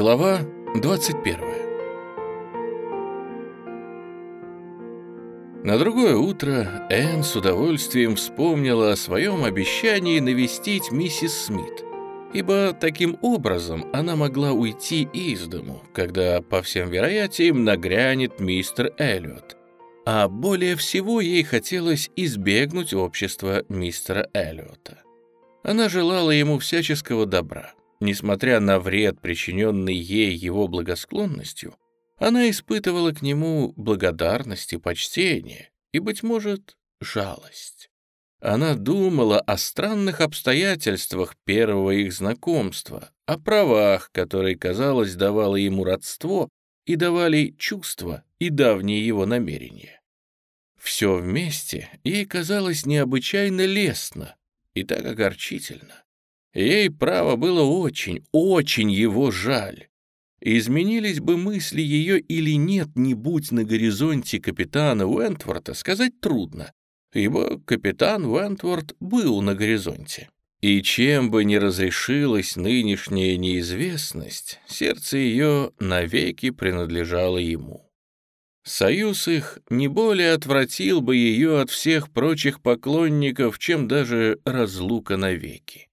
Глава 21 На другое утро Энн с удовольствием вспомнила о своем обещании навестить миссис Смит, ибо таким образом она могла уйти из дому, когда, по всем вероятиям, нагрянет мистер Эллиот. А более всего ей хотелось избегнуть общества мистера Эллиота. Она желала ему всяческого добра — Несмотря на вред, причиненный ей его благосклонностью, она испытывала к нему благодарность и почтение, и, быть может, жалость. Она думала о странных обстоятельствах первого их знакомства, о правах, которые, казалось, давало ему родство и давали чувства и давние его намерения. Все вместе ей казалось необычайно лестно и так огорчительно. Ей, право, было очень, очень его жаль. Изменились бы мысли ее или нет, не будь на горизонте капитана Уэнтворта, сказать трудно, ибо капитан Уэнтворт был на горизонте. И чем бы ни разрешилась нынешняя неизвестность, сердце ее навеки принадлежало ему. Союз их не более отвратил бы ее от всех прочих поклонников, чем даже разлука навеки.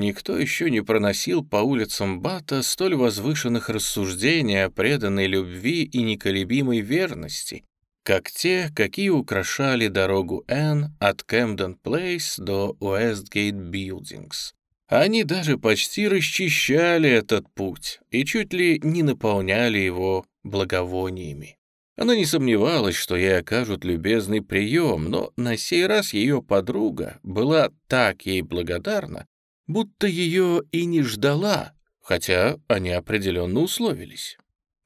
Никто еще не проносил по улицам Бата столь возвышенных рассуждений о преданной любви и неколебимой верности, как те, какие украшали дорогу Н от Кэмден Плейс до Уэстгейт Билдингс. Они даже почти расчищали этот путь и чуть ли не наполняли его благовониями. Она не сомневалась, что ей окажут любезный прием, но на сей раз ее подруга была так ей благодарна, будто ее и не ждала, хотя они определенно условились.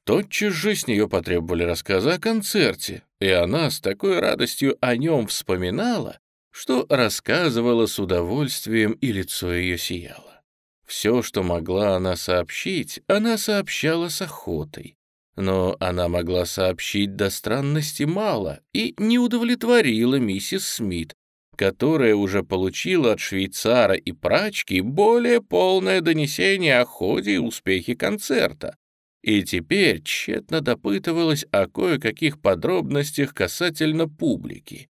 Тотчас же с нее потребовали рассказа о концерте, и она с такой радостью о нем вспоминала, что рассказывала с удовольствием, и лицо ее сияло. Все, что могла она сообщить, она сообщала с охотой. Но она могла сообщить до странности мало и не удовлетворила миссис Смит, которая уже получила от швейцара и прачки более полное донесение о ходе и успехе концерта, и теперь тщетно допытывалась о кое-каких подробностях касательно публики.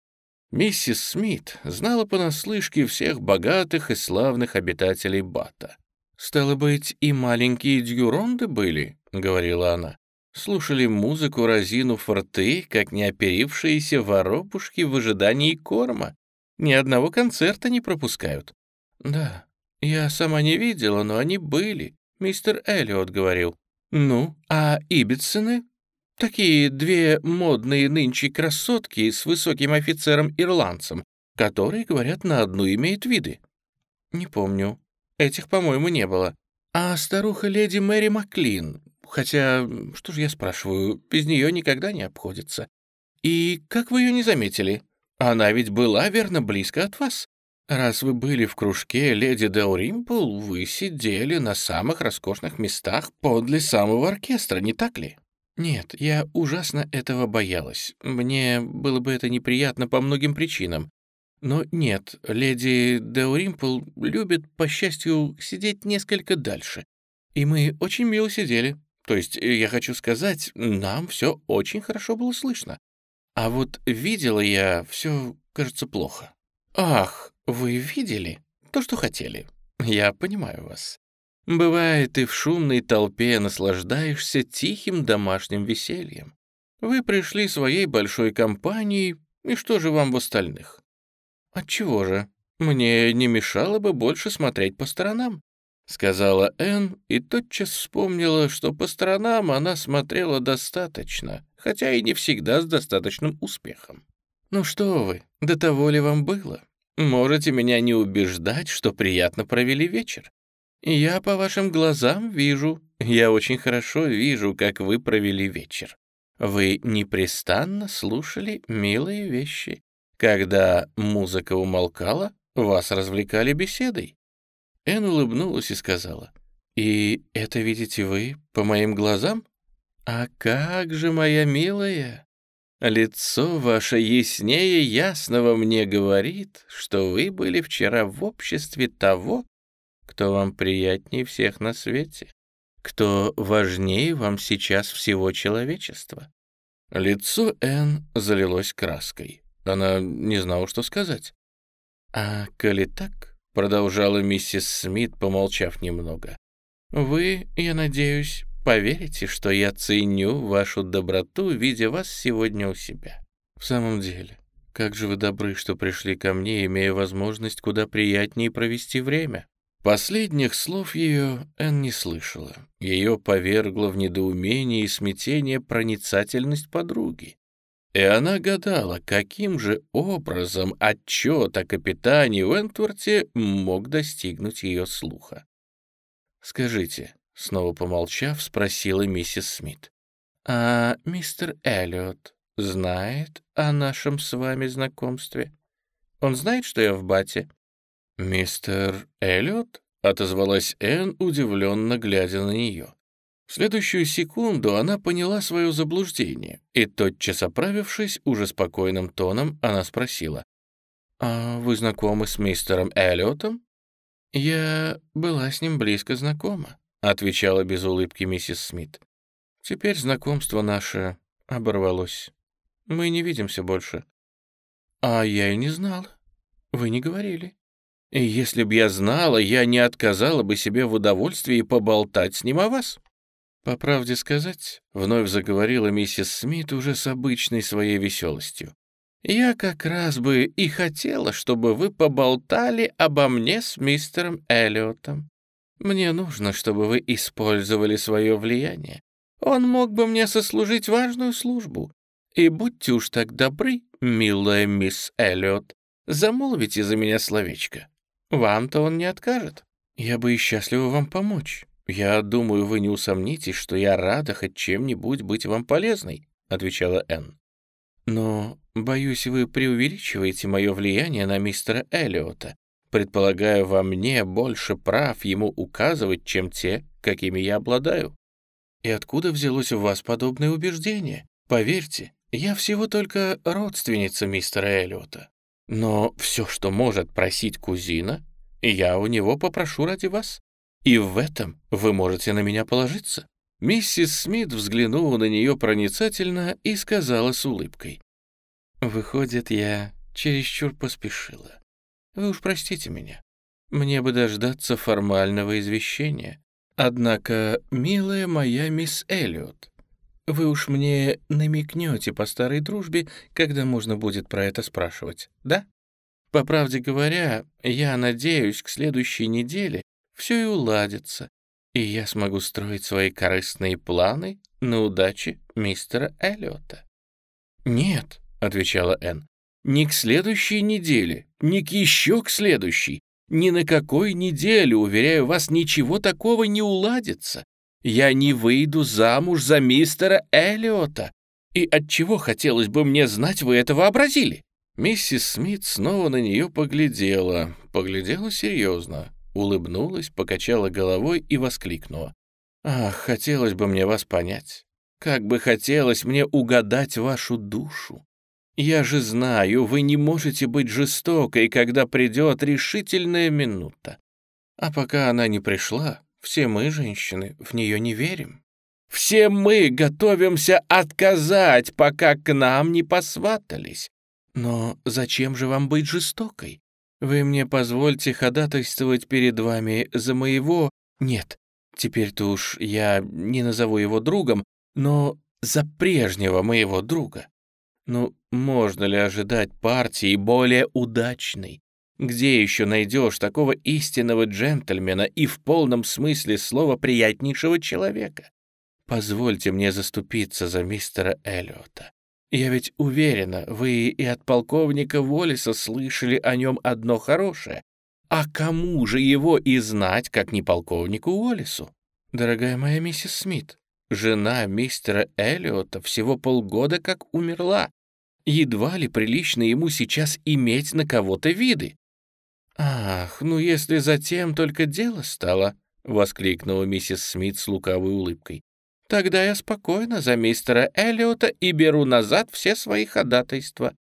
Миссис Смит знала понаслышке всех богатых и славных обитателей Бата. «Стало быть, и маленькие дюронды были?» — говорила она. Слушали музыку разину форты, как неоперившиеся воробушки в ожидании корма. Ни одного концерта не пропускают». «Да, я сама не видела, но они были. Мистер Эллиот говорил». «Ну, а Ибитсоны?» «Такие две модные нынче красотки с высоким офицером-ирландцем, которые, говорят, на одну имеют виды». «Не помню. Этих, по-моему, не было. А старуха леди Мэри Маклин, хотя, что же я спрашиваю, без нее никогда не обходится. И как вы ее не заметили?» Она ведь была, верно, близко от вас. Раз вы были в кружке леди Делримпл, вы сидели на самых роскошных местах подле самого оркестра, не так ли? Нет, я ужасно этого боялась. Мне было бы это неприятно по многим причинам. Но нет, леди Деуримпл любит, по счастью, сидеть несколько дальше. И мы очень мило сидели. То есть, я хочу сказать, нам все очень хорошо было слышно. А вот видела я все, кажется, плохо. Ах, вы видели то, что хотели? Я понимаю вас. Бывает, и в шумной толпе наслаждаешься тихим домашним весельем. Вы пришли своей большой компанией, и что же вам в остальных? Отчего же? Мне не мешало бы больше смотреть по сторонам. — сказала Энн и тотчас вспомнила, что по сторонам она смотрела достаточно, хотя и не всегда с достаточным успехом. «Ну что вы, до того ли вам было? Можете меня не убеждать, что приятно провели вечер. Я по вашим глазам вижу, я очень хорошо вижу, как вы провели вечер. Вы непрестанно слушали милые вещи. Когда музыка умолкала, вас развлекали беседой. Эн улыбнулась и сказала, «И это видите вы по моим глазам? А как же, моя милая, лицо ваше яснее ясного мне говорит, что вы были вчера в обществе того, кто вам приятнее всех на свете. кто важнее вам сейчас всего человечества». Лицо Энн залилось краской. Она не знала, что сказать. «А коли так», — продолжала миссис Смит, помолчав немного, «вы, я надеюсь, поверите, что я ценю вашу доброту, видя вас сегодня у себя. В самом деле, как же вы добры, что пришли ко мне, имея возможность куда приятнее провести время». Последних слов ее Энн не слышала. Ее повергло в недоумение и смятение проницательность подруги. И она гадала, каким же образом отчет о капитане Уэнтворте мог достигнуть ее слуха. «Скажите», — снова помолчав, спросила миссис Смит, «а мистер Эллиот знает о нашем с вами знакомстве? Он знает, что я в бате?» «Мистер Эллиот?» — отозвалась Энн, удивленно глядя на нее. В следующую секунду она поняла свое заблуждение, и, тотчас оправившись, уже спокойным тоном, она спросила, «А вы знакомы с мистером Эллиотом?» «Я была с ним близко знакома», — отвечала без улыбки миссис Смит. «Теперь знакомство наше оборвалось. Мы не видимся больше». «А я и не знала. Вы не говорили». Если б я знала, я не отказала бы себе в удовольствии поболтать с ним о вас. По правде сказать, вновь заговорила миссис Смит уже с обычной своей веселостью. Я как раз бы и хотела, чтобы вы поболтали обо мне с мистером Эллиотом. Мне нужно, чтобы вы использовали свое влияние. Он мог бы мне сослужить важную службу. И будьте уж так добры, милая мисс Эллиот, замолвите за меня словечко. Вам-то он не откажет. Я бы и счастлива вам помочь. Я думаю, вы не усомнитесь, что я рада хоть чем-нибудь быть вам полезной, отвечала Энн. Но, боюсь, вы преувеличиваете мое влияние на мистера Эллиота, предполагая во мне больше прав ему указывать, чем те, какими я обладаю. И откуда взялось у вас подобное убеждение? Поверьте, я всего только родственница мистера Эллиота. Но все, что может просить кузина, я у него попрошу ради вас. И в этом вы можете на меня положиться». Миссис Смит взглянула на нее проницательно и сказала с улыбкой. «Выходит, я чересчур поспешила. Вы уж простите меня. Мне бы дождаться формального извещения. Однако, милая моя мисс Эллиот, вы уж мне намекнете по старой дружбе, когда можно будет про это спрашивать, да? По правде говоря, я надеюсь, к следующей неделе все и уладится, и я смогу строить свои корыстные планы на удаче мистера Эллиота. «Нет», — отвечала Энн, — «ни к следующей неделе, ни к еще к следующей, ни на какой неделе, уверяю вас, ничего такого не уладится. Я не выйду замуж за мистера Эллиота. И от чего хотелось бы мне знать, вы это вообразили?» Миссис Смит снова на нее поглядела, поглядела серьезно, улыбнулась, покачала головой и воскликнула. «Ах, хотелось бы мне вас понять. Как бы хотелось мне угадать вашу душу. Я же знаю, вы не можете быть жестокой, когда придет решительная минута. А пока она не пришла, все мы, женщины, в нее не верим. Все мы готовимся отказать, пока к нам не посватались. Но зачем же вам быть жестокой? Вы мне позвольте ходатайствовать перед вами за моего... Нет, теперь-то уж я не назову его другом, но за прежнего моего друга. Ну, можно ли ожидать партии более удачной, где еще найдешь такого истинного джентльмена и в полном смысле слова приятнейшего человека? Позвольте мне заступиться за мистера Эллиота. Я ведь уверена, вы и от полковника Воллиса слышали о нем одно хорошее. А кому же его и знать, как не полковнику Уоллису? Дорогая моя миссис Смит, жена мистера Эллиота всего полгода как умерла. Едва ли прилично ему сейчас иметь на кого-то виды. «Ах, ну если затем только дело стало», — воскликнула миссис Смит с лукавой улыбкой. «Тогда я спокойно за мистера Эллиота и беру назад все свои ходатайства.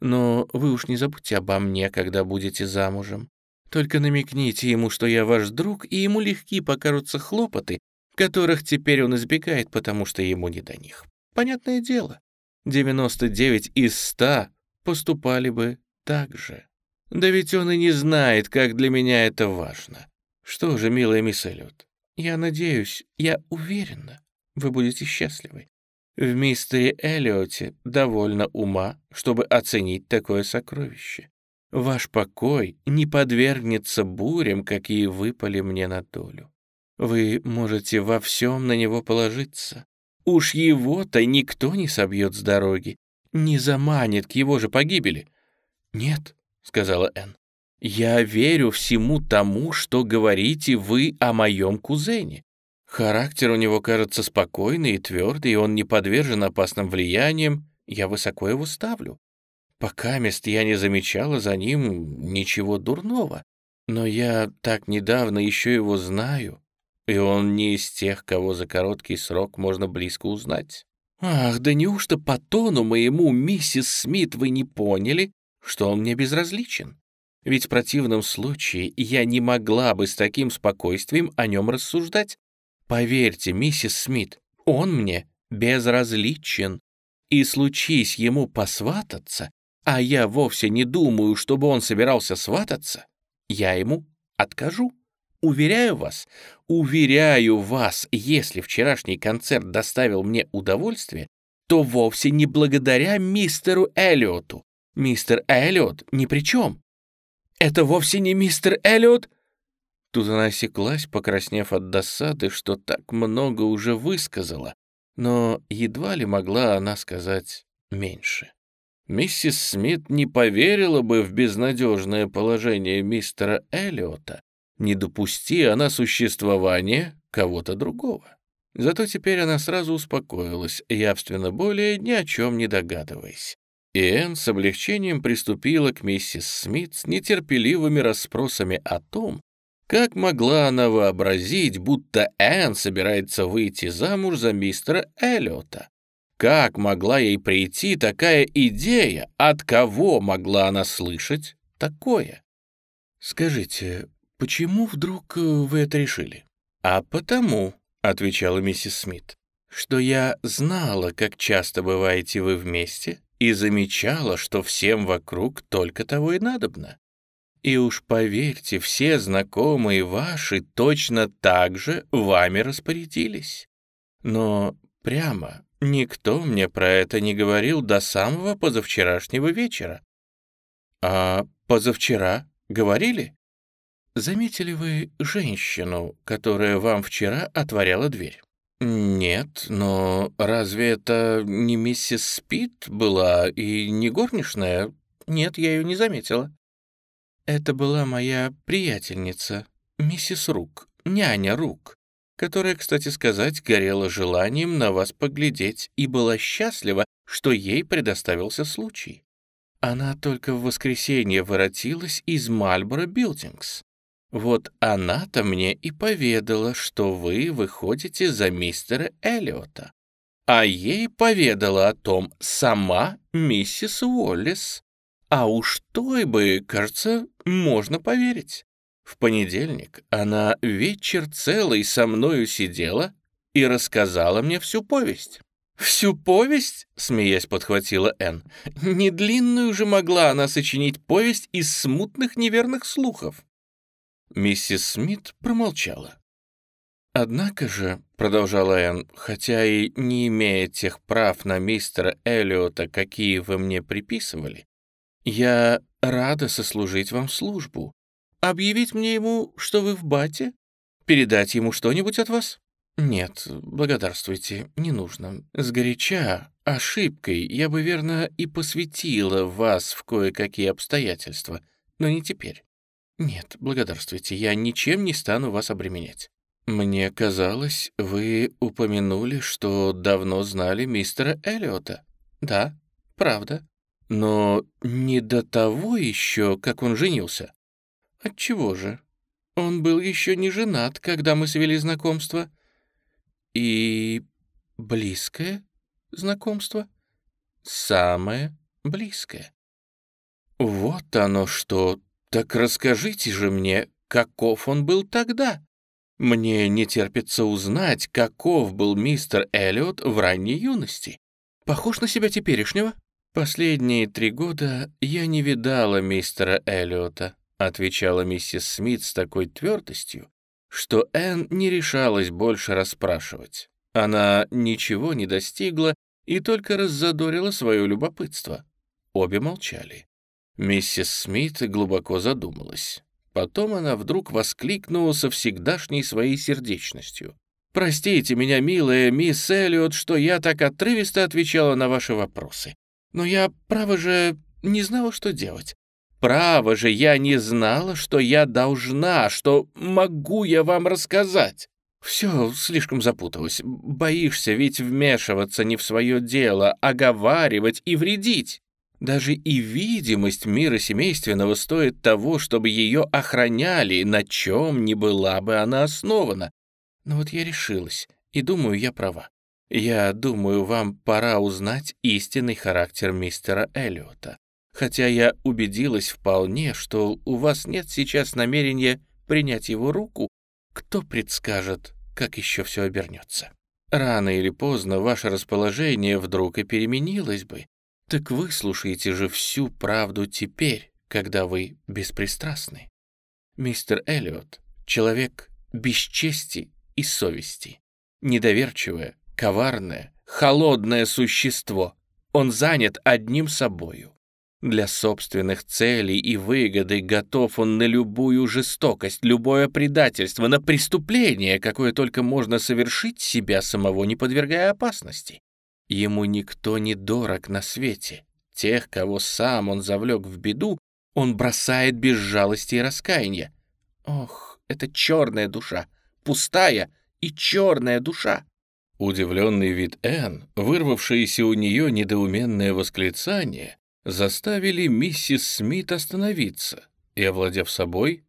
Но вы уж не забудьте обо мне, когда будете замужем. Только намекните ему, что я ваш друг, и ему легки покажутся хлопоты, которых теперь он избегает, потому что ему не до них. Понятное дело, 99 из 100 поступали бы так же. Да ведь он и не знает, как для меня это важно. Что же, милая мисс Эллиот, я надеюсь, я уверена, вы будете счастливы. В мистере Эллиоте довольно ума, чтобы оценить такое сокровище. Ваш покой не подвергнется бурям, какие выпали мне на долю. Вы можете во всем на него положиться. Уж его-то никто не собьет с дороги, не заманит к его же погибели. «Нет», — сказала Энн, — «я верю всему тому, что говорите вы о моем кузене. Характер у него кажется спокойный и твердый, и он не подвержен опасным влияниям. Я высоко его ставлю. Пока мест я не замечала за ним ничего дурного. Но я так недавно еще его знаю, и он не из тех, кого за короткий срок можно близко узнать. Ах, да неужто по тону моему, миссис Смит, вы не поняли, что он мне безразличен? Ведь в противном случае я не могла бы с таким спокойствием о нем рассуждать. Поверьте, миссис Смит, он мне безразличен. И случись ему посвататься, а я вовсе не думаю, чтобы он собирался свататься, я ему откажу. Уверяю вас, уверяю вас, если вчерашний концерт доставил мне удовольствие, то вовсе не благодаря мистеру Эллиоту. Мистер Эллиот ни при чем. Это вовсе не мистер Эллиот, Тут она осеклась, покраснев от досады, что так много уже высказала, но едва ли могла она сказать меньше. Миссис Смит не поверила бы в безнадежное положение мистера Эллиота, не допусти она существования кого-то другого. Зато теперь она сразу успокоилась, явственно более ни о чем не догадываясь. И Энн с облегчением приступила к миссис Смит с нетерпеливыми расспросами о том, как могла она вообразить, будто Энн собирается выйти замуж за мистера Эллиота? Как могла ей прийти такая идея? От кого могла она слышать такое? «Скажите, почему вдруг э, вы это решили?» «А потому», — отвечала миссис Смит, «что я знала, как часто бываете вы вместе, и замечала, что всем вокруг только того и надобно. И уж поверьте, все знакомые ваши точно так же вами распорядились. Но прямо никто мне про это не говорил до самого позавчерашнего вечера. А позавчера говорили? Заметили вы женщину, которая вам вчера отворяла дверь? Нет, но разве это не миссис Спит была и не горничная? Нет, я ее не заметила. Это была моя приятельница, миссис Рук, няня Рук, которая, кстати сказать, горела желанием на вас поглядеть и была счастлива, что ей предоставился случай. Она только в воскресенье воротилась из Мальборо Билдингс. Вот она-то мне и поведала, что вы выходите за мистера Эллиота. А ей поведала о том сама миссис Уоллес. А уж той бы, кажется, можно поверить. В понедельник она вечер целый со мною сидела и рассказала мне всю повесть. «Всю повесть?» — смеясь подхватила Энн. «Не длинную же могла она сочинить повесть из смутных неверных слухов». Миссис Смит промолчала. «Однако же», — продолжала Энн, «хотя и не имея тех прав на мистера Эллиота, какие вы мне приписывали, «Я рада сослужить вам службу. Объявить мне ему, что вы в бате? Передать ему что-нибудь от вас?» «Нет, благодарствуйте, не нужно. Сгоряча, ошибкой, я бы, верно, и посвятила вас в кое-какие обстоятельства, но не теперь. Нет, благодарствуйте, я ничем не стану вас обременять. Мне казалось, вы упомянули, что давно знали мистера Эллиота. Да, правда. Но не до того еще, как он женился. Отчего же? Он был еще не женат, когда мы свели знакомство. И близкое знакомство? Самое близкое. Вот оно что. Так расскажите же мне, каков он был тогда? Мне не терпится узнать, каков был мистер Эллиот в ранней юности. Похож на себя теперешнего? Последние три года я не видала мистера Эллиота, отвечала миссис Смит с такой твердостью, что Энн не решалась больше расспрашивать. Она ничего не достигла и только раззадорила свое любопытство. Обе молчали. Миссис Смит глубоко задумалась. Потом она вдруг воскликнула со всегдашней своей сердечностью. «Простите меня, милая мисс Эллиот, что я так отрывисто отвечала на ваши вопросы. Но я, право же, не знала, что делать. Право же, я не знала, что я должна, что могу я вам рассказать. Все слишком запуталось. Боишься ведь вмешиваться не в свое дело, оговаривать и вредить. Даже и видимость мира семейственного стоит того, чтобы ее охраняли, на чем не была бы она основана. Но вот я решилась, и думаю, я права. Я думаю, вам пора узнать истинный характер мистера Эллиота. Хотя я убедилась вполне, что у вас нет сейчас намерения принять его руку, кто предскажет, как еще все обернется? Рано или поздно ваше расположение вдруг и переменилось бы, так вы слушаете же всю правду теперь, когда вы беспристрастны. Мистер Эллиот — человек без чести и совести. Недоверчивое, коварное, холодное существо. Он занят одним собою. Для собственных целей и выгоды готов он на любую жестокость, любое предательство, на преступление, какое только можно совершить, себя самого не подвергая опасности. Ему никто не дорог на свете. Тех, кого сам он завлек в беду, он бросает без жалости и раскаяния. Ох, это черная душа, пустая и черная душа. Удивленный вид Энн, вырвавшееся у нее недоуменное восклицание, заставили миссис Смит остановиться, и, овладев собой,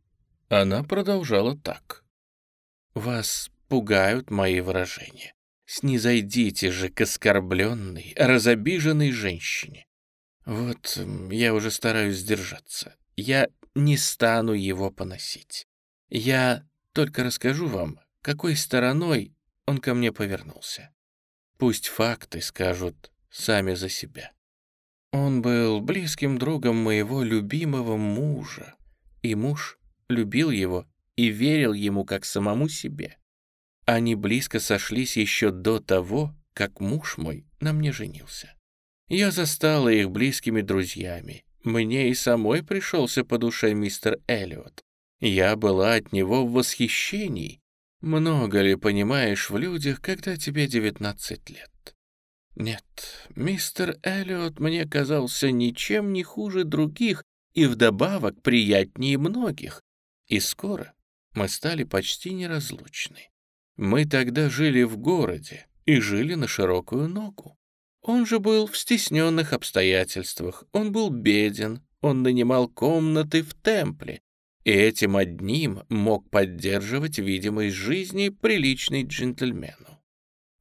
она продолжала так. «Вас пугают мои выражения. Снизойдите же к оскорбленной, разобиженной женщине. Вот я уже стараюсь сдержаться. Я не стану его поносить. Я только расскажу вам, какой стороной он ко мне повернулся. Пусть факты скажут сами за себя. Он был близким другом моего любимого мужа, и муж любил его и верил ему как самому себе. Они близко сошлись еще до того, как муж мой на мне женился. Я застала их близкими друзьями. Мне и самой пришелся по душе мистер Эллиот. Я была от него в восхищении. Много ли понимаешь в людях, когда тебе 19 лет? Нет, мистер Эллиот мне казался ничем не хуже других и вдобавок приятнее многих. И скоро мы стали почти неразлучны. Мы тогда жили в городе и жили на широкую ногу. Он же был в стесненных обстоятельствах, он был беден, он нанимал комнаты в темпле, этим одним мог поддерживать видимость жизни приличный джентльмену.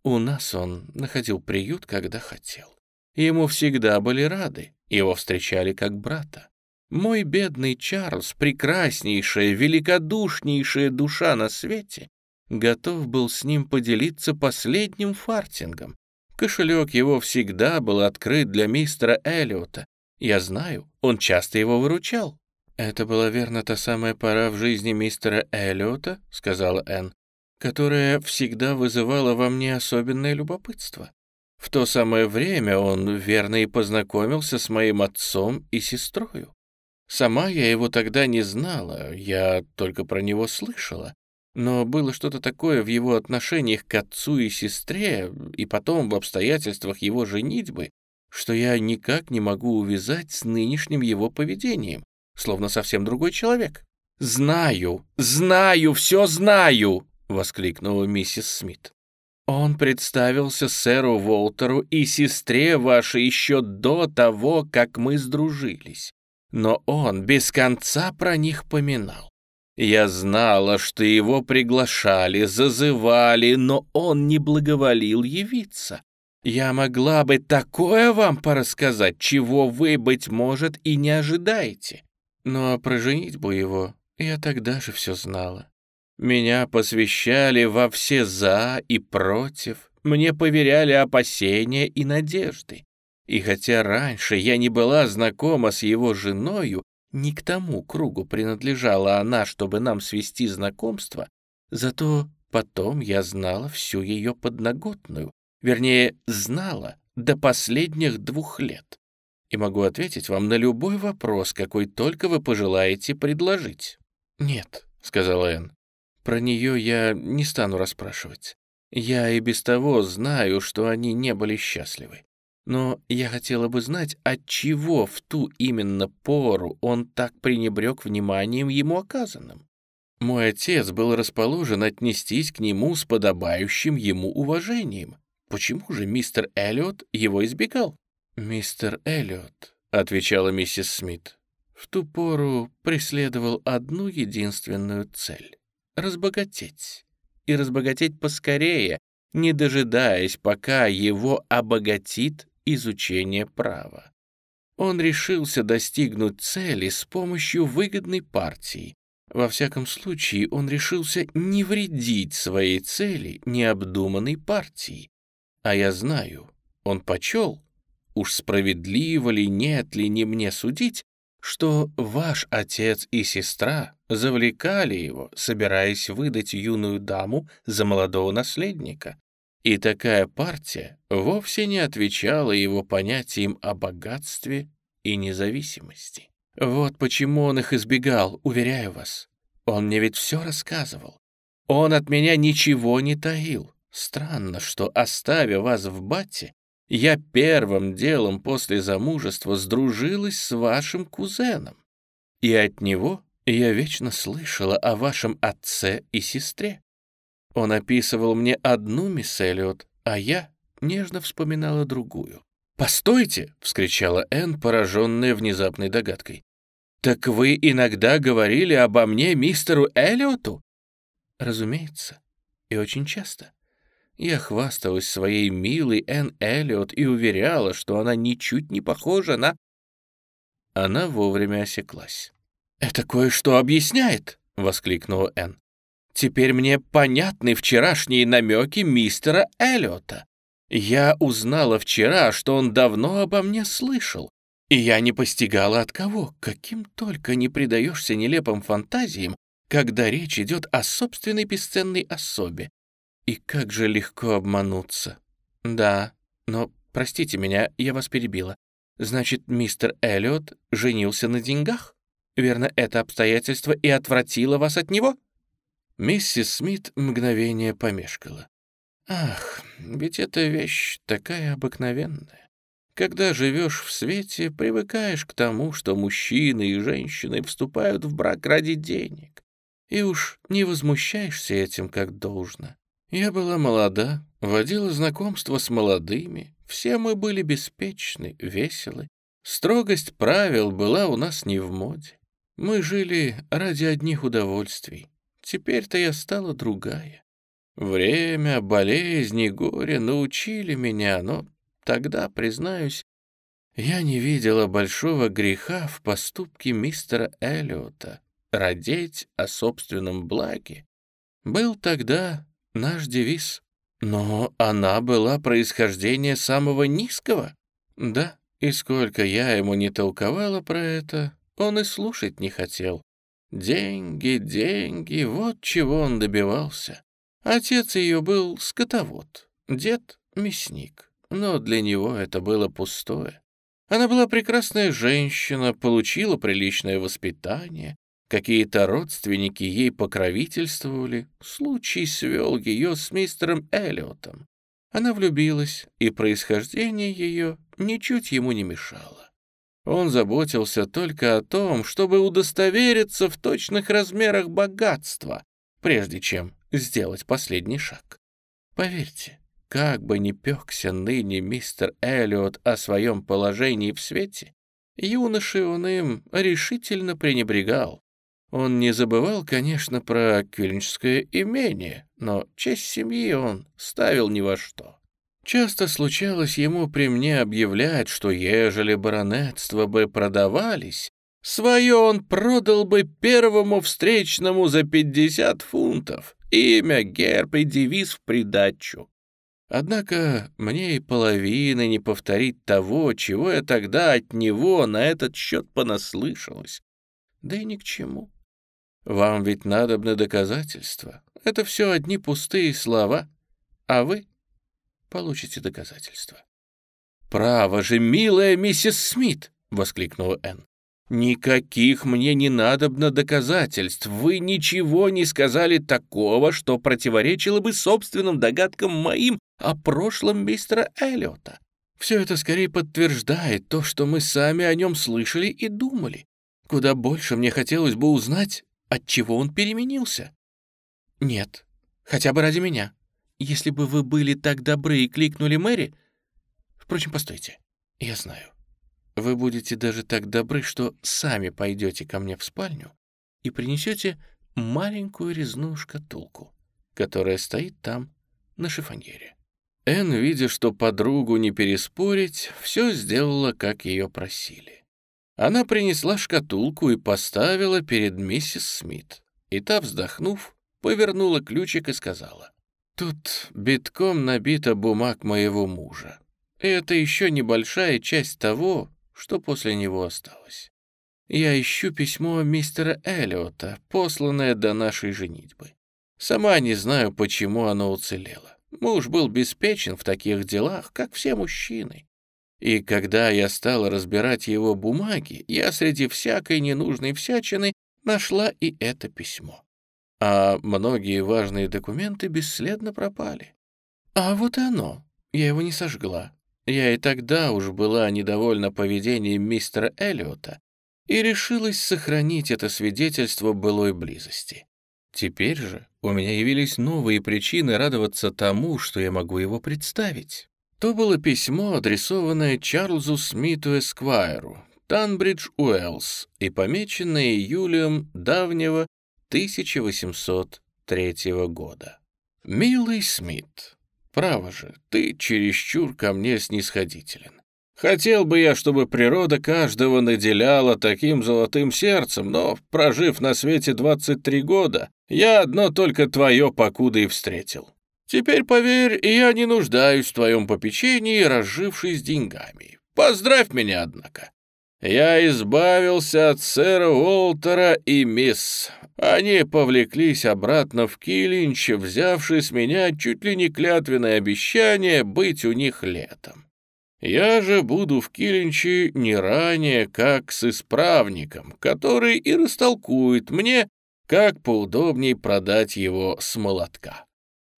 У нас он находил приют, когда хотел. Ему всегда были рады, его встречали как брата. Мой бедный Чарльз, прекраснейшая, великодушнейшая душа на свете, готов был с ним поделиться последним фартингом. Кошелек его всегда был открыт для мистера Эллиота. Я знаю, он часто его выручал. «Это была верно та самая пора в жизни мистера Эллиота», — сказала Энн, «которая всегда вызывала во мне особенное любопытство. В то самое время он верно и познакомился с моим отцом и сестрою. Сама я его тогда не знала, я только про него слышала. Но было что-то такое в его отношениях к отцу и сестре, и потом в обстоятельствах его женитьбы, что я никак не могу увязать с нынешним его поведением, словно совсем другой человек. «Знаю, знаю, все знаю!» — воскликнула миссис Смит. «Он представился сэру Волтеру и сестре вашей еще до того, как мы сдружились. Но он без конца про них поминал. Я знала, что его приглашали, зазывали, но он не благоволил явиться. Я могла бы такое вам порассказать, чего вы, быть может, и не ожидаете. Но про женитьбу его я тогда же все знала. Меня посвящали во все «за» и «против», мне поверяли опасения и надежды. И хотя раньше я не была знакома с его женою, не к тому кругу принадлежала она, чтобы нам свести знакомство, зато потом я знала всю ее подноготную, вернее, знала до последних двух лет. И могу ответить вам на любой вопрос, какой только вы пожелаете предложить. «Нет», — сказала Энн, про нее я не стану расспрашивать. Я и без того знаю, что они не были счастливы. Но я хотела бы знать, от чего в ту именно пору он так пренебрег вниманием ему оказанным. Мой отец был расположен отнестись к нему с подобающим ему уважением. Почему же мистер Эллиот его избегал? «Мистер Эллиот», — отвечала миссис Смит, — «в ту пору преследовал одну единственную цель разбогатеть. И разбогатеть поскорее, не дожидаясь, пока его обогатит изучение права. Он решился достигнуть цели с помощью выгодной партии. Во всяком случае, он решился не вредить своей цели необдуманной партии. А я знаю, он почел, уж справедливо ли, нет ли, не мне судить, что ваш отец и сестра завлекали его, собираясь выдать юную даму за молодого наследника. И такая партия вовсе не отвечала его понятиям о богатстве и независимости. Вот почему он их избегал, уверяю вас. Он мне ведь все рассказывал. Он от меня ничего не таил. Странно, что, оставя вас в бате, я первым делом после замужества сдружилась с вашим кузеном, и от него я вечно слышала о вашем отце и сестре. Он описывал мне одну мисс Эллиот, а я нежно вспоминала другую. «Постойте!» — вскричала Энн, пораженная внезапной догадкой. «Так вы иногда говорили обо мне мистеру Эллиоту?» «Разумеется, и очень часто. Я хвасталась своей милой Энн Эллиот и уверяла, что она ничуть не похожа на... Она вовремя осеклась. «Это кое-что объясняет!» — воскликнула Энн. «Теперь мне понятны вчерашние намеки мистера Эллиота. Я узнала вчера, что он давно обо мне слышал, и я не постигала от кого, каким только не предаешься нелепым фантазиям, когда речь идет о собственной бесценной особе, и как же легко обмануться. Да, но, простите меня, я вас перебила. Значит, мистер Эллиот женился на деньгах? Верно, это обстоятельство и отвратило вас от него? Миссис Смит мгновение помешкала. Ах, ведь эта вещь такая обыкновенная. Когда живешь в свете, привыкаешь к тому, что мужчины и женщины вступают в брак ради денег. И уж не возмущаешься этим как должно. Я была молода, водила знакомства с молодыми, все мы были беспечны, веселы. Строгость правил была у нас не в моде. Мы жили ради одних удовольствий. Теперь-то я стала другая. Время, болезни, горе научили меня, но тогда, признаюсь, я не видела большого греха в поступке мистера Эллиота. Родить о собственном благе был тогда наш девиз. Но она была происхождения самого низкого. Да, и сколько я ему не толковала про это, он и слушать не хотел. Деньги, деньги, вот чего он добивался. Отец ее был скотовод, дед — мясник, но для него это было пустое. Она была прекрасная женщина, получила приличное воспитание, Какие-то родственники ей покровительствовали. Случай свел ее с мистером Эллиотом. Она влюбилась, и происхождение ее ничуть ему не мешало. Он заботился только о том, чтобы удостовериться в точных размерах богатства, прежде чем сделать последний шаг. Поверьте, как бы ни пекся ныне мистер Эллиот о своем положении в свете, юноши он им решительно пренебрегал. Он не забывал, конечно, про кюльническое имение, но честь семьи он ставил ни во что. Часто случалось ему при мне объявлять, что ежели баронетства бы продавались, Свое он продал бы первому встречному за пятьдесят фунтов. Имя, герб и девиз в придачу. Однако мне и половины не повторить того, чего я тогда от него на этот счет понаслышалась. Да и ни к чему. Вам ведь надобны доказательства. Это все одни пустые слова, а вы получите доказательства. «Право же, милая миссис Смит!» — воскликнула Энн. «Никаких мне не надобно доказательств. Вы ничего не сказали такого, что противоречило бы собственным догадкам моим о прошлом мистера Эллиота. Все это скорее подтверждает то, что мы сами о нем слышали и думали. Куда больше мне хотелось бы узнать, от чего он переменился. Нет, хотя бы ради меня. Если бы вы были так добры и кликнули Мэри... Впрочем, постойте, я знаю. Вы будете даже так добры, что сами пойдете ко мне в спальню и принесете маленькую резную шкатулку, которая стоит там на шифоньере. Энн, видя, что подругу не переспорить, все сделала, как ее просили. Она принесла шкатулку и поставила перед миссис Смит. И та, вздохнув, повернула ключик и сказала, «Тут битком набита бумаг моего мужа. Это еще небольшая часть того, что после него осталось. Я ищу письмо мистера Эллиота, посланное до нашей женитьбы. Сама не знаю, почему оно уцелело. Муж был беспечен в таких делах, как все мужчины. И когда я стала разбирать его бумаги, я среди всякой ненужной всячины нашла и это письмо. А многие важные документы бесследно пропали. А вот и оно. Я его не сожгла. Я и тогда уж была недовольна поведением мистера Эллиота и решилась сохранить это свидетельство былой близости. Теперь же у меня явились новые причины радоваться тому, что я могу его представить. То было письмо, адресованное Чарльзу Смиту Эсквайру, Танбридж, Уэллс, и помеченное июлем давнего 1803 года. «Милый Смит, право же, ты чересчур ко мне снисходителен. Хотел бы я, чтобы природа каждого наделяла таким золотым сердцем, но, прожив на свете 23 года, я одно только твое покуда и встретил. Теперь, поверь, я не нуждаюсь в твоем попечении, разжившись деньгами. Поздравь меня, однако. Я избавился от сэра Уолтера и мисс. Они повлеклись обратно в Килинч, взявши с меня чуть ли не клятвенное обещание быть у них летом. Я же буду в Килинче не ранее, как с исправником, который и растолкует мне, как поудобней продать его с молотка.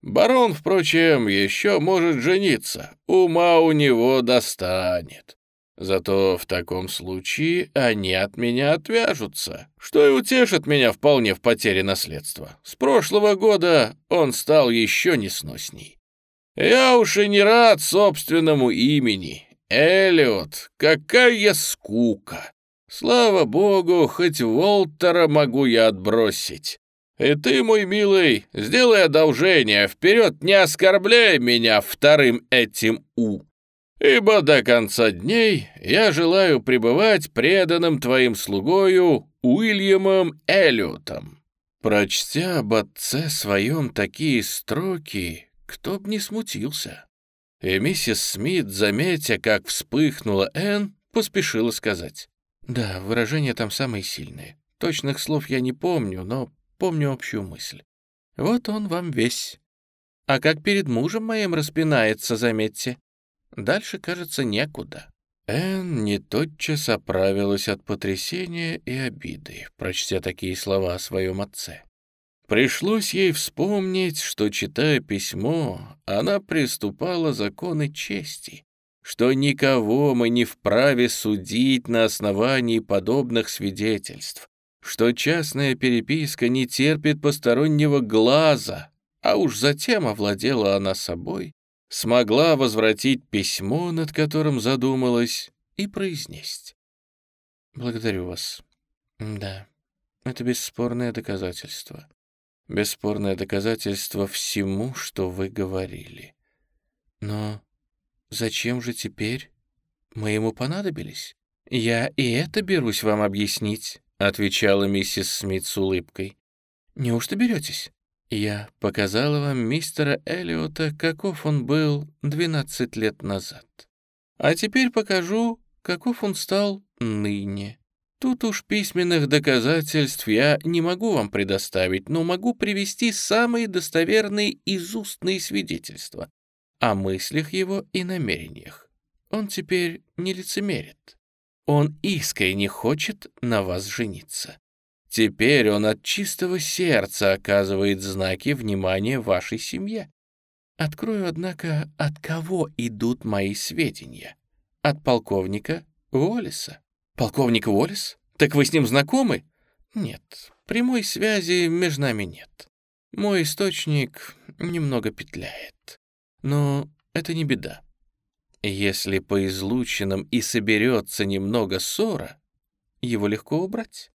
Барон, впрочем, еще может жениться, ума у него достанет. Зато в таком случае они от меня отвяжутся, что и утешит меня вполне в потере наследства. С прошлого года он стал еще несносней. Я уж и не рад собственному имени. Эллиот, какая скука! Слава богу, хоть Волтера могу я отбросить. И ты, мой милый, сделай одолжение, вперед не оскорбляй меня вторым этим «у». Ибо до конца дней я желаю пребывать преданным твоим слугою Уильямом Эллиотом. Прочтя об отце своем такие строки, кто б не смутился. И миссис Смит, заметя, как вспыхнула Энн, поспешила сказать. «Да, выражения там самые сильные. Точных слов я не помню, но помню общую мысль. Вот он вам весь. А как перед мужем моим распинается, заметьте. Дальше, кажется, некуда». Энн не тотчас оправилась от потрясения и обиды, прочтя такие слова о своем отце. Пришлось ей вспомнить, что, читая письмо, она приступала законы чести, что никого мы не вправе судить на основании подобных свидетельств, что частная переписка не терпит постороннего глаза, а уж затем овладела она собой, смогла возвратить письмо, над которым задумалась, и произнести. «Благодарю вас. Да, это бесспорное доказательство бесспорное доказательство всему, что вы говорили. Но зачем же теперь мы ему понадобились? «Я и это берусь вам объяснить», — отвечала миссис Смит с улыбкой. «Неужто беретесь?» Я показала вам мистера Эллиота, каков он был 12 лет назад. А теперь покажу, каков он стал ныне. Тут уж письменных доказательств я не могу вам предоставить, но могу привести самые достоверные из устные свидетельства о мыслях его и намерениях. Он теперь не лицемерит. Он искренне хочет на вас жениться. Теперь он от чистого сердца оказывает знаки внимания вашей семье. Открою, однако, от кого идут мои сведения. От полковника Уоллеса. Полковник Уоллес? Так вы с ним знакомы? Нет, прямой связи между нами нет. Мой источник немного петляет. Но это не беда. Если по излученным и соберется немного ссора, его легко убрать.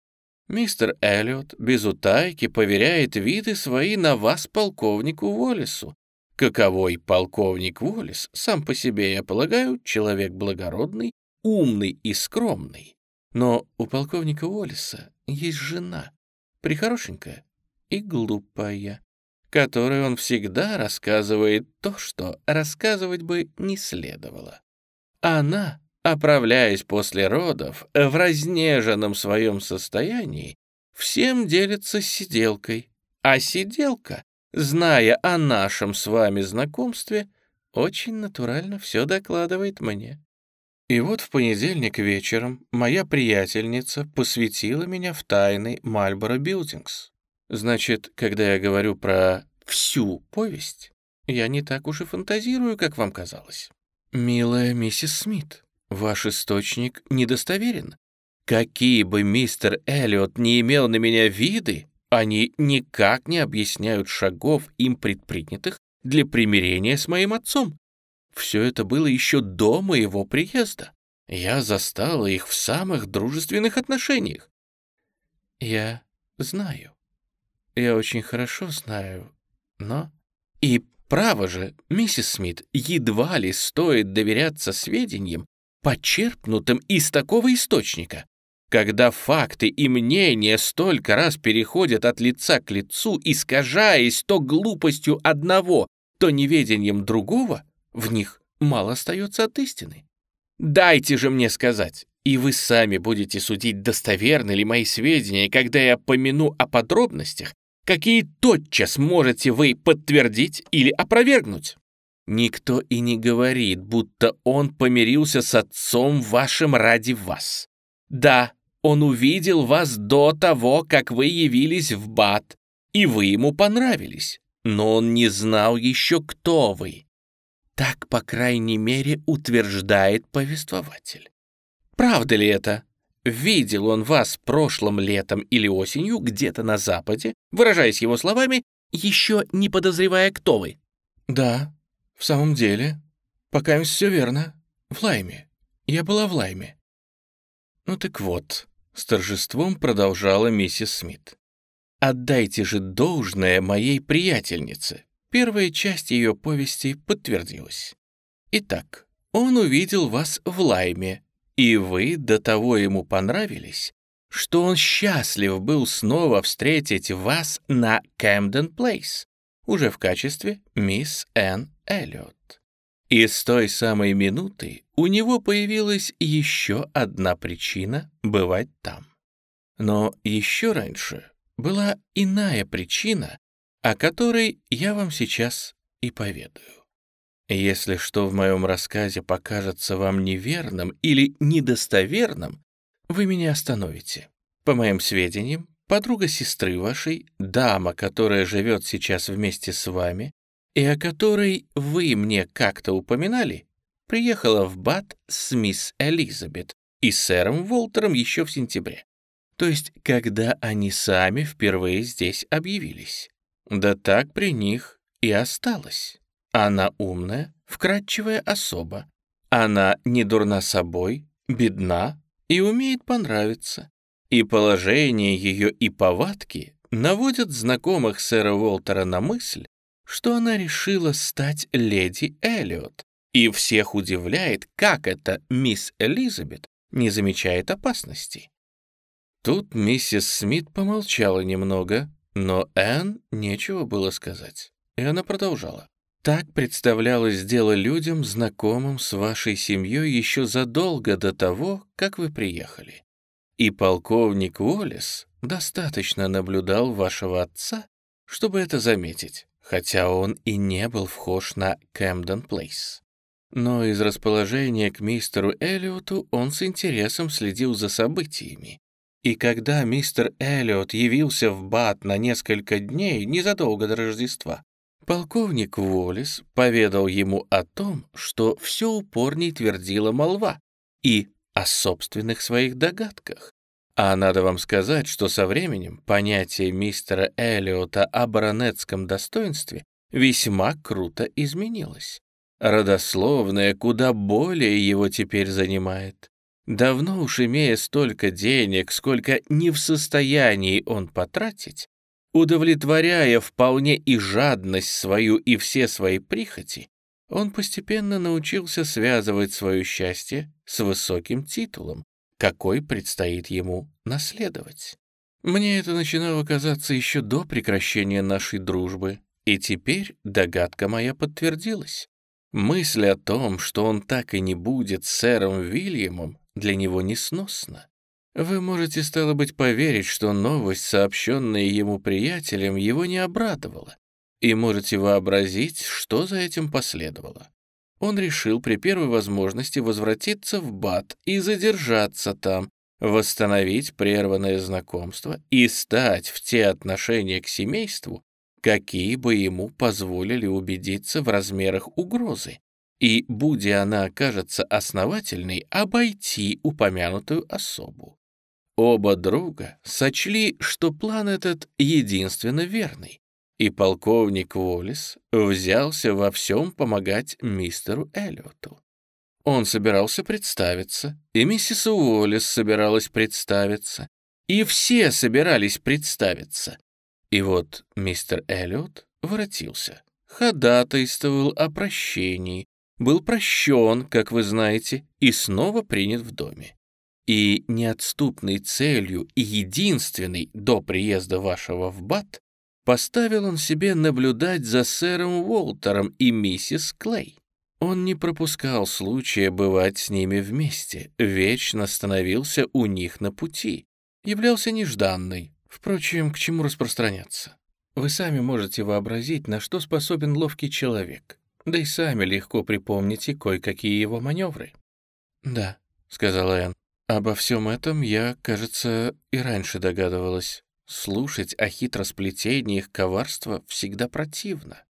Мистер Эллиот без утайки поверяет виды свои на вас полковнику Уоллесу. Каковой полковник Уоллес, сам по себе, я полагаю, человек благородный, умный и скромный. Но у полковника Уоллеса есть жена, прихорошенькая и глупая, которой он всегда рассказывает то, что рассказывать бы не следовало. Она оправляясь после родов, в разнеженном своем состоянии, всем делится сиделкой, а сиделка, зная о нашем с вами знакомстве, очень натурально все докладывает мне. И вот в понедельник вечером моя приятельница посвятила меня в тайны Мальборо Билдингс. Значит, когда я говорю про всю повесть, я не так уж и фантазирую, как вам казалось. «Милая миссис Смит», Ваш источник недостоверен. Какие бы мистер Эллиот не имел на меня виды, они никак не объясняют шагов, им предпринятых для примирения с моим отцом. Все это было еще до моего приезда. Я застала их в самых дружественных отношениях. Я знаю. Я очень хорошо знаю, но... И право же, миссис Смит, едва ли стоит доверяться сведениям, почерпнутым из такого источника. Когда факты и мнения столько раз переходят от лица к лицу, искажаясь то глупостью одного, то неведением другого, в них мало остается от истины. Дайте же мне сказать, и вы сами будете судить, достоверны ли мои сведения, когда я помяну о подробностях, какие тотчас можете вы подтвердить или опровергнуть. Никто и не говорит, будто он помирился с отцом вашим ради вас. Да, он увидел вас до того, как вы явились в Бат, и вы ему понравились, но он не знал еще, кто вы. Так, по крайней мере, утверждает повествователь. Правда ли это? Видел он вас прошлым летом или осенью где-то на Западе, выражаясь его словами, еще не подозревая, кто вы? Да, «В самом деле, пока все верно. В Лайме. Я была в Лайме». «Ну так вот», — с торжеством продолжала миссис Смит. «Отдайте же должное моей приятельнице». Первая часть ее повести подтвердилась. Итак, он увидел вас в Лайме, и вы до того ему понравились, что он счастлив был снова встретить вас на Кэмден Плейс, уже в качестве мисс Энн Эллиот. И с той самой минуты у него появилась еще одна причина бывать там. Но еще раньше была иная причина, о которой я вам сейчас и поведаю. Если что в моем рассказе покажется вам неверным или недостоверным, вы меня остановите. По моим сведениям, подруга сестры вашей, дама, которая живет сейчас вместе с вами, и о которой вы мне как-то упоминали, приехала в Бат с мисс Элизабет и сэром Волтером еще в сентябре. То есть, когда они сами впервые здесь объявились. Да так при них и осталась. Она умная, вкрадчивая особа. Она не дурна собой, бедна и умеет понравиться и положение ее и повадки наводят знакомых сэра Уолтера на мысль, что она решила стать леди Эллиот, и всех удивляет, как это мисс Элизабет не замечает опасности. Тут миссис Смит помолчала немного, но Энн нечего было сказать, и она продолжала. Так представлялось дело людям, знакомым с вашей семьей еще задолго до того, как вы приехали. И полковник Уоллес достаточно наблюдал вашего отца, чтобы это заметить, хотя он и не был вхож на Кэмден Плейс. Но из расположения к мистеру Эллиоту он с интересом следил за событиями. И когда мистер Эллиот явился в Бат на несколько дней, незадолго до Рождества, полковник Уоллес поведал ему о том, что все упорней твердила молва, и о собственных своих догадках. А надо вам сказать, что со временем понятие мистера Эллиота о баронетском достоинстве весьма круто изменилось. Родословное куда более его теперь занимает. Давно уж имея столько денег, сколько не в состоянии он потратить, удовлетворяя вполне и жадность свою, и все свои прихоти, он постепенно научился связывать свое счастье с высоким титулом, какой предстоит ему наследовать. Мне это начинало казаться еще до прекращения нашей дружбы, и теперь догадка моя подтвердилась. Мысль о том, что он так и не будет сэром Вильямом, для него несносна. Вы можете, стало быть, поверить, что новость, сообщенная ему приятелем, его не обрадовала, и можете вообразить, что за этим последовало он решил при первой возможности возвратиться в Бат и задержаться там, восстановить прерванное знакомство и стать в те отношения к семейству, какие бы ему позволили убедиться в размерах угрозы, и, будь она окажется основательной, обойти упомянутую особу. Оба друга сочли, что план этот единственно верный, и полковник Уоллес взялся во всем помогать мистеру Эллиоту. Он собирался представиться, и миссис Уоллес собиралась представиться, и все собирались представиться. И вот мистер Эллиот воротился, ходатайствовал о прощении, был прощен, как вы знаете, и снова принят в доме. И неотступной целью и единственной до приезда вашего в Бат поставил он себе наблюдать за сэром Уолтером и миссис Клей. Он не пропускал случая бывать с ними вместе, вечно становился у них на пути, являлся нежданный. Впрочем, к чему распространяться? Вы сами можете вообразить, на что способен ловкий человек, да и сами легко припомните кое-какие его маневры. «Да», — сказала Энн, — «обо всем этом я, кажется, и раньше догадывалась. Слушать о хитросплетениях коварства всегда противно.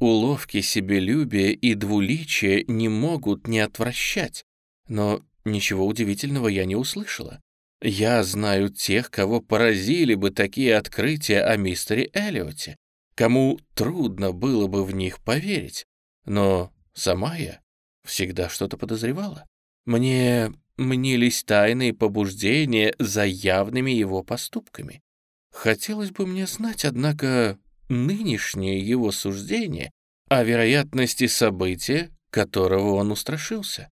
Уловки себелюбия и двуличия не могут не отвращать, но ничего удивительного я не услышала. Я знаю тех, кого поразили бы такие открытия о мистере Эллиоте, кому трудно было бы в них поверить, но сама я всегда что-то подозревала. Мне мнились тайные побуждения за явными его поступками. Хотелось бы мне знать, однако, нынешнее его суждение о вероятности события, которого он устрашился.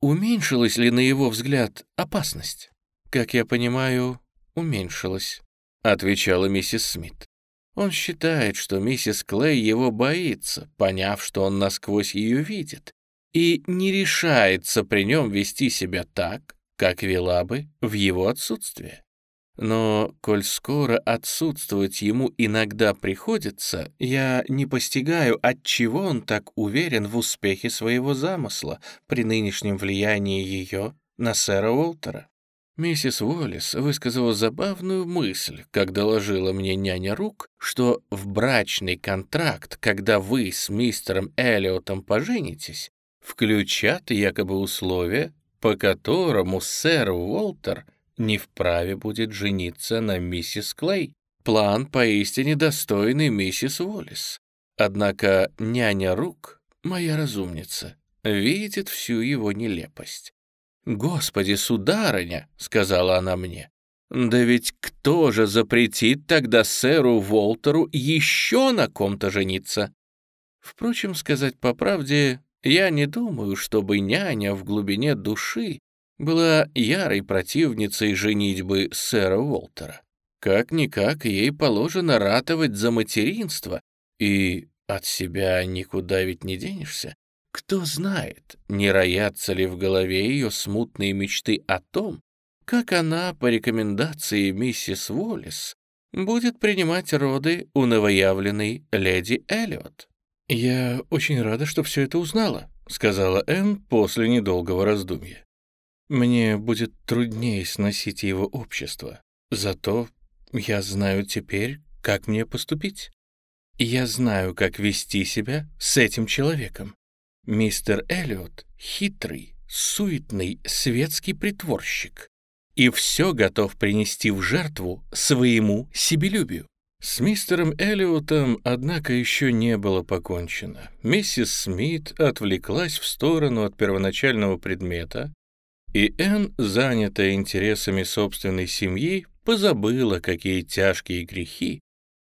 Уменьшилась ли на его взгляд опасность? Как я понимаю, уменьшилась, отвечала миссис Смит. Он считает, что миссис Клей его боится, поняв, что он насквозь ее видит, и не решается при нем вести себя так, как вела бы в его отсутствие. Но, коль скоро отсутствовать ему иногда приходится, я не постигаю, отчего он так уверен в успехе своего замысла при нынешнем влиянии ее на сэра Уолтера. Миссис Уоллес высказала забавную мысль, как доложила мне няня Рук, что в брачный контракт, когда вы с мистером Эллиотом поженитесь, включат якобы условия, по которому сэр Уолтер не вправе будет жениться на миссис Клей. План поистине достойный миссис Уоллес. Однако няня Рук, моя разумница, видит всю его нелепость. «Господи, сударыня!» — сказала она мне. «Да ведь кто же запретит тогда сэру Волтеру еще на ком-то жениться?» Впрочем, сказать по правде, я не думаю, чтобы няня в глубине души была ярой противницей женитьбы сэра Уолтера. Как-никак ей положено ратовать за материнство, и от себя никуда ведь не денешься. Кто знает, не роятся ли в голове ее смутные мечты о том, как она, по рекомендации миссис Уоллес, будет принимать роды у новоявленной леди Эллиот. «Я очень рада, что все это узнала», — сказала Энн после недолгого раздумья. «Мне будет труднее сносить его общество, зато я знаю теперь, как мне поступить. Я знаю, как вести себя с этим человеком. Мистер Эллиот — хитрый, суетный, светский притворщик и все готов принести в жертву своему себелюбию. С мистером Эллиотом, однако, еще не было покончено. Миссис Смит отвлеклась в сторону от первоначального предмета, и Энн, занятая интересами собственной семьи, позабыла, какие тяжкие грехи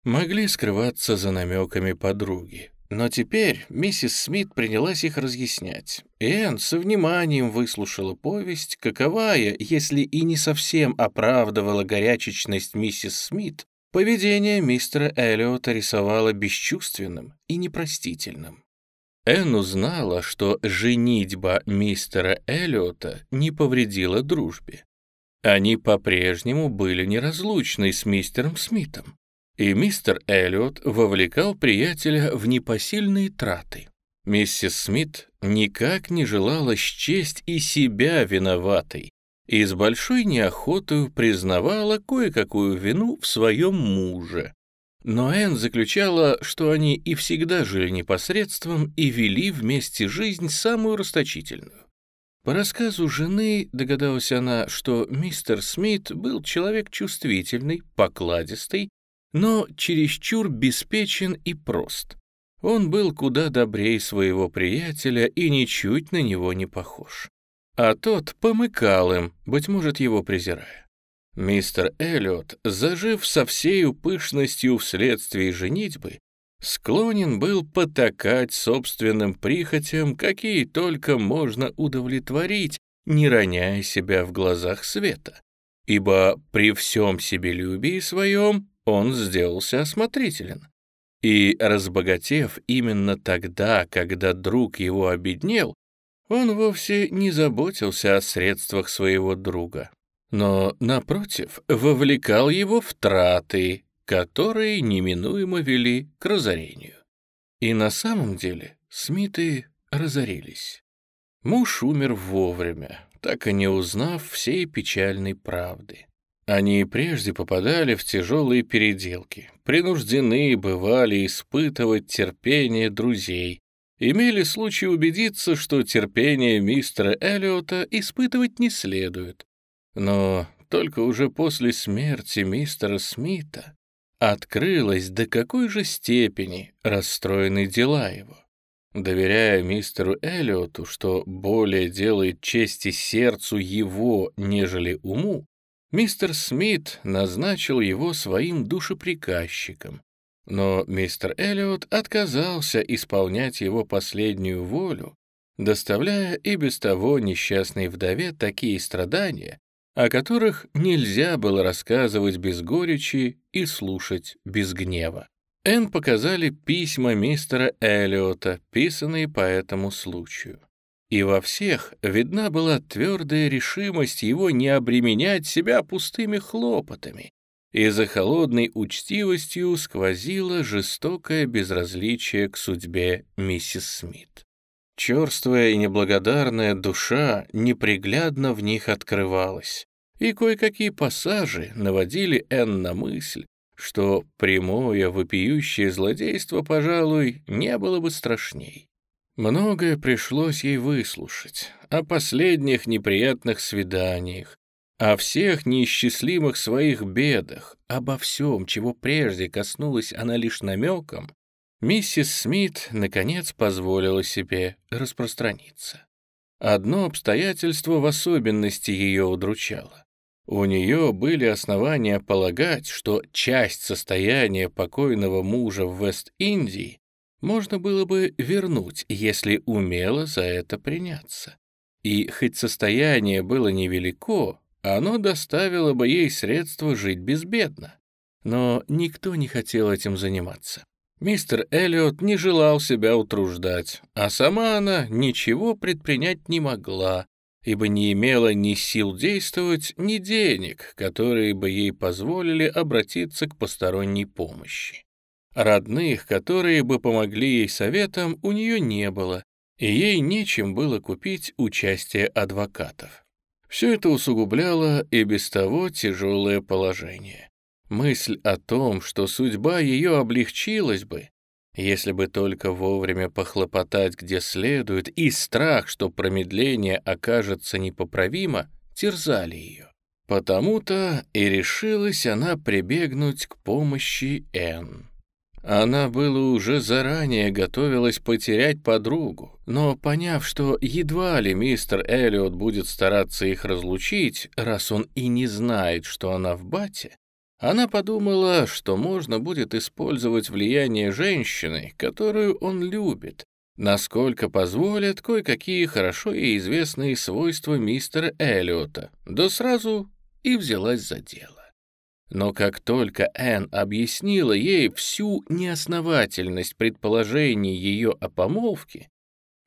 могли скрываться за намеками подруги. Но теперь миссис Смит принялась их разъяснять. Энн со вниманием выслушала повесть, каковая, если и не совсем оправдывала горячечность миссис Смит, поведение мистера Эллиота рисовало бесчувственным и непростительным. Энн узнала, что женитьба мистера Эллиота не повредила дружбе. Они по-прежнему были неразлучны с мистером Смитом и мистер Эллиот вовлекал приятеля в непосильные траты. Миссис Смит никак не желала счесть и себя виноватой, и с большой неохотой признавала кое-какую вину в своем муже. Но Энн заключала, что они и всегда жили непосредством и вели вместе жизнь самую расточительную. По рассказу жены догадалась она, что мистер Смит был человек чувствительный, покладистый но чересчур беспечен и прост. Он был куда добрее своего приятеля и ничуть на него не похож. А тот помыкал им, быть может, его презирая. Мистер Эллиот, зажив со всею пышностью вследствие женитьбы, склонен был потакать собственным прихотям, какие только можно удовлетворить, не роняя себя в глазах света. Ибо при всем себелюбии своем он сделался осмотрителен. И, разбогатев именно тогда, когда друг его обеднел, он вовсе не заботился о средствах своего друга, но, напротив, вовлекал его в траты, которые неминуемо вели к разорению. И на самом деле Смиты разорились. Муж умер вовремя, так и не узнав всей печальной правды. Они прежде попадали в тяжелые переделки, принуждены бывали испытывать терпение друзей, имели случай убедиться, что терпение мистера Эллиота испытывать не следует. Но только уже после смерти мистера Смита открылось, до какой же степени расстроены дела его. Доверяя мистеру Эллиоту, что более делает чести сердцу его, нежели уму, Мистер Смит назначил его своим душеприказчиком, но мистер Эллиот отказался исполнять его последнюю волю, доставляя и без того несчастной вдове такие страдания, о которых нельзя было рассказывать без горечи и слушать без гнева. Энн показали письма мистера Эллиота, писанные по этому случаю. И во всех видна была твердая решимость его не обременять себя пустыми хлопотами, и за холодной учтивостью сквозило жестокое безразличие к судьбе миссис Смит. Черствая и неблагодарная душа неприглядно в них открывалась, и кое-какие пассажи наводили Энн на мысль, что прямое вопиющее злодейство, пожалуй, не было бы страшней. Многое пришлось ей выслушать о последних неприятных свиданиях, о всех неисчислимых своих бедах, обо всем, чего прежде коснулась она лишь намеком, миссис Смит, наконец, позволила себе распространиться. Одно обстоятельство в особенности ее удручало. У нее были основания полагать, что часть состояния покойного мужа в Вест-Индии можно было бы вернуть, если умело за это приняться. И хоть состояние было невелико, оно доставило бы ей средства жить безбедно. Но никто не хотел этим заниматься. Мистер Эллиот не желал себя утруждать, а сама она ничего предпринять не могла, ибо не имела ни сил действовать, ни денег, которые бы ей позволили обратиться к посторонней помощи. Родных, которые бы помогли ей советом, у нее не было, и ей нечем было купить участие адвокатов. Все это усугубляло и без того тяжелое положение. Мысль о том, что судьба ее облегчилась бы, если бы только вовремя похлопотать где следует, и страх, что промедление окажется непоправимо, терзали ее. Потому-то и решилась она прибегнуть к помощи Энн. Она было уже заранее готовилась потерять подругу, но поняв, что едва ли мистер Эллиот будет стараться их разлучить, раз он и не знает, что она в бате, она подумала, что можно будет использовать влияние женщины, которую он любит, насколько позволят кое-какие хорошо и известные свойства мистера Эллиота, да сразу и взялась за дело. Но как только Энн объяснила ей всю неосновательность предположений ее о помолвке,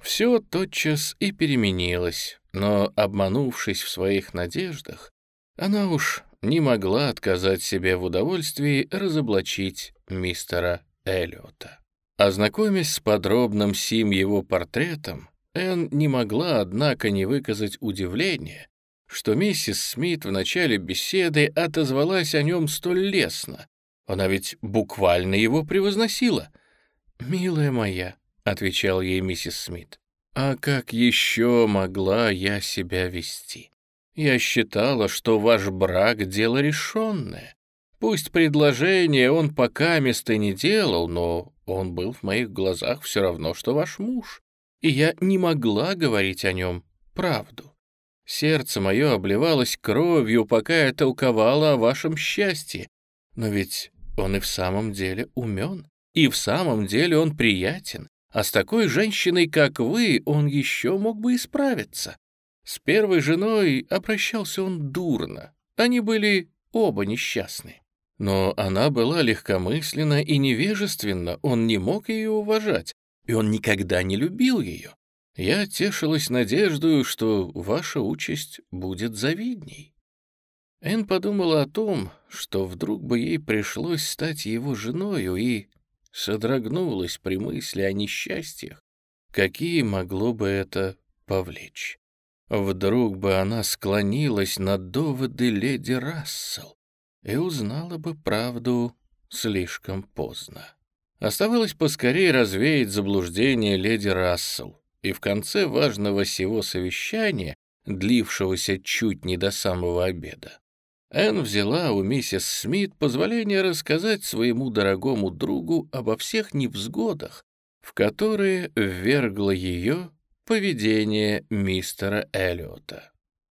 все тотчас и переменилось, но, обманувшись в своих надеждах, она уж не могла отказать себе в удовольствии разоблачить мистера Эллиота. Ознакомясь с подробным сим его портретом, Энн не могла, однако, не выказать удивления, что миссис Смит в начале беседы отозвалась о нем столь лестно. Она ведь буквально его превозносила. «Милая моя», — отвечал ей миссис Смит, — «а как еще могла я себя вести? Я считала, что ваш брак — дело решенное. Пусть предложение он пока места не делал, но он был в моих глазах все равно, что ваш муж, и я не могла говорить о нем правду. Сердце мое обливалось кровью, пока я толковала о вашем счастье. Но ведь он и в самом деле умен, и в самом деле он приятен, а с такой женщиной, как вы, он еще мог бы исправиться. С первой женой обращался он дурно, они были оба несчастны. Но она была легкомысленна и невежественна, он не мог ее уважать, и он никогда не любил ее. Я тешилась надеждою, что ваша участь будет завидней. Эн подумала о том, что вдруг бы ей пришлось стать его женою, и содрогнулась при мысли о несчастьях, какие могло бы это повлечь. Вдруг бы она склонилась над доводы леди Рассел и узнала бы правду слишком поздно. Оставалось поскорее развеять заблуждение леди Рассел, и в конце важного сего совещания, длившегося чуть не до самого обеда, Энн взяла у миссис Смит позволение рассказать своему дорогому другу обо всех невзгодах, в которые ввергло ее поведение мистера Эллиота.